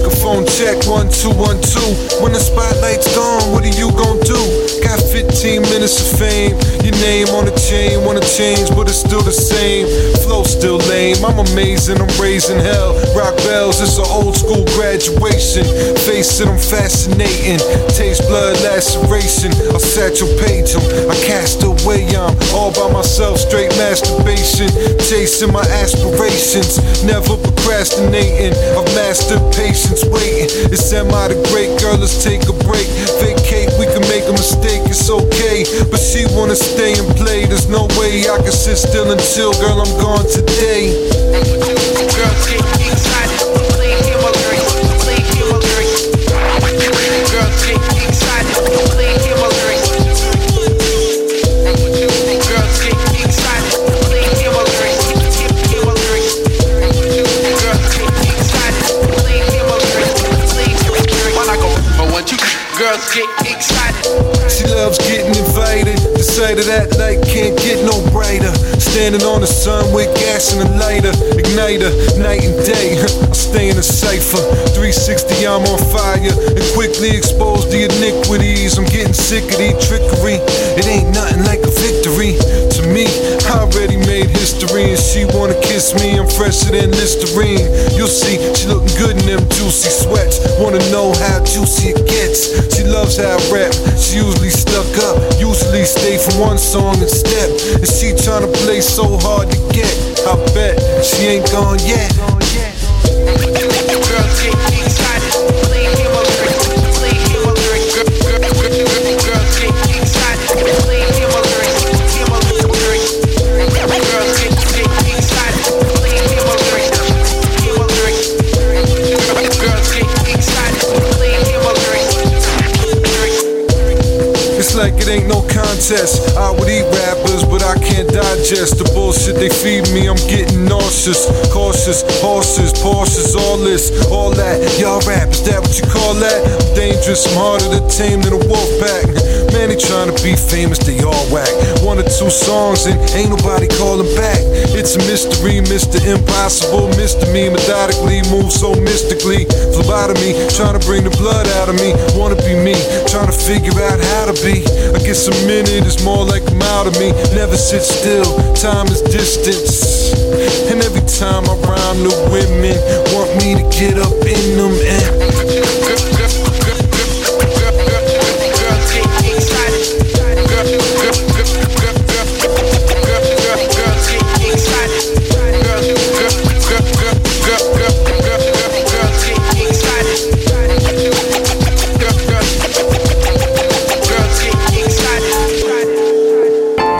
Microphone check one, two, one, two. When the spotlight's gone, what are you gonna do? Got 15 minutes of fame. Your name on the chain, wanna change, but it's still the same. Flow still lame. I'm amazing, I'm raising hell. Rock bells, it's an old school graduation. Face it, I'm fascinating. Taste blood laceration. I'll satchel page 'em. I cast away, I'm all by myself, straight masturbation. Chasing my aspirations, never procrastinating. I've mastered patience, waiting. It's am I the great girl? Let's take a break. Vacate, we can make a mistake, it's okay. But she wanna stay and play. There's no way I can sit still chill, girl. I'm gone today. Girls girls get excited. She loves getting invited. The sight of that light can't get no brighter. Standing on the sun with gas and a lighter, igniter, night and day. I stay in a cipher. 360, I'm on fire and quickly expose the iniquities. I'm getting sick of the trickery. It ain't nothing like a and she wanna kiss me. I'm fresher than Listerine. You'll see, she looking good in them juicy sweats. Wanna know how juicy it gets. She loves how I rap. She usually stuck up, usually stay for one song and step. And she tryna play so hard to get. I bet she ain't gone yet. Like it ain't no contest. I would eat rappers, but I can't digest the bullshit they feed me. I'm getting nauseous, cautious, horses, Porsches, all this, all that. Y'all rap, is that what you call that? I'm dangerous, I'm harder to tame than a wolf pack. Man, trying to be famous, they all whack. One or two songs and ain't nobody calling back. It's a mystery, Mr. Impossible, Mr. Me, methodically, move so mystically. Phlebotomy, trying to bring the blood out of me. Wanna be me, trying to figure out how to be. I guess a minute is more like a mile to me. Never sit still, time is distance. And every time I rhyme, the women want me to get up